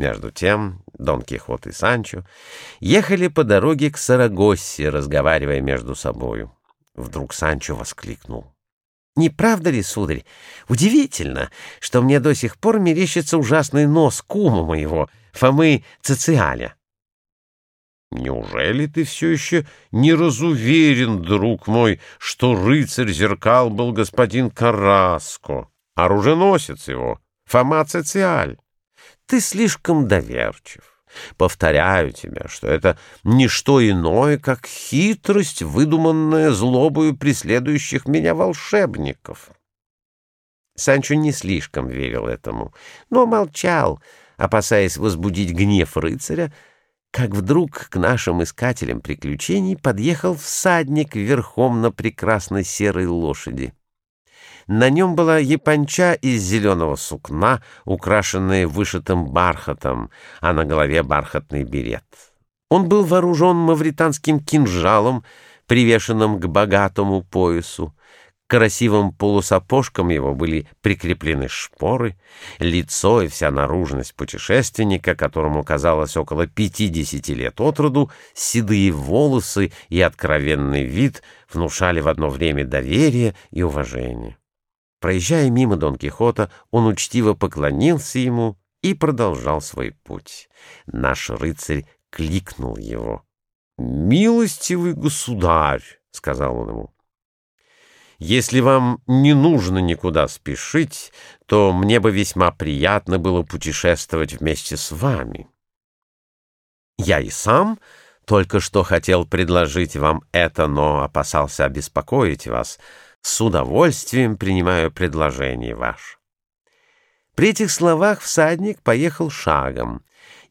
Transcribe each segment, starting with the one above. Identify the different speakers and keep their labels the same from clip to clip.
Speaker 1: Между тем Дон Кихот и Санчо ехали по дороге к Сарагоссе, разговаривая между собою. Вдруг Санчо воскликнул. «Не правда ли, сударь, удивительно, что мне до сих пор мерещится ужасный нос кума моего, Фомы Цециаля?»
Speaker 2: «Неужели ты все еще не разуверен, друг мой, что рыцарь зеркал был господин Караско, оруженосец его, Фома Цециаль?»
Speaker 1: Ты слишком доверчив. Повторяю тебе, что это не что иное, как хитрость, выдуманная злобою преследующих меня волшебников. Санчо не слишком верил этому, но молчал, опасаясь возбудить гнев рыцаря, как вдруг к нашим искателям приключений подъехал всадник верхом на прекрасной серой лошади. На нем была японча из зеленого сукна, украшенная вышитым бархатом, а на голове бархатный берет. Он был вооружен мавританским кинжалом, привешенным к богатому поясу. К красивым полусапожкам его были прикреплены шпоры, лицо и вся наружность путешественника, которому казалось около пятидесяти лет от роду, седые волосы и откровенный вид внушали в одно время доверие и уважение. Проезжая мимо Дон Кихота, он учтиво поклонился ему и продолжал свой путь. Наш рыцарь кликнул его. «Милостивый государь!» — сказал он ему. «Если вам не нужно никуда спешить, то мне бы весьма приятно было путешествовать вместе с вами. Я и сам только что хотел предложить вам это, но опасался обеспокоить вас». С удовольствием принимаю предложение ваше. При этих словах всадник поехал шагом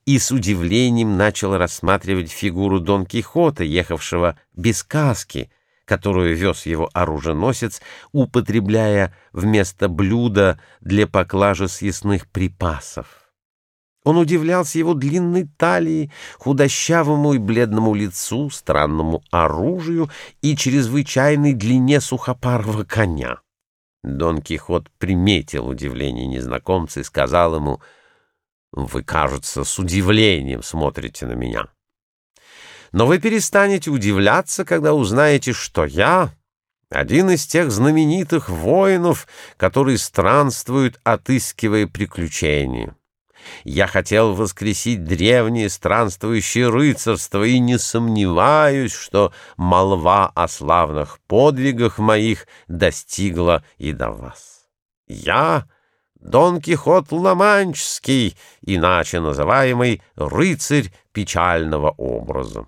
Speaker 1: и с удивлением начал рассматривать фигуру Дон Кихота, ехавшего без каски, которую вез его оруженосец, употребляя вместо блюда для поклажи съестных припасов. Он удивлялся его длинной талии, худощавому и бледному лицу, странному оружию и чрезвычайной длине сухопарого коня. Дон Кихот приметил удивление незнакомца и сказал ему, «Вы, кажется, с удивлением смотрите на меня. Но вы перестанете удивляться, когда узнаете, что я — один из тех знаменитых воинов, которые странствуют, отыскивая приключения». Я хотел воскресить древнее странствующее рыцарство и не сомневаюсь, что молва о славных подвигах моих достигла и до вас. Я — Дон Кихот Ламанческий, иначе называемый рыцарь печального образа.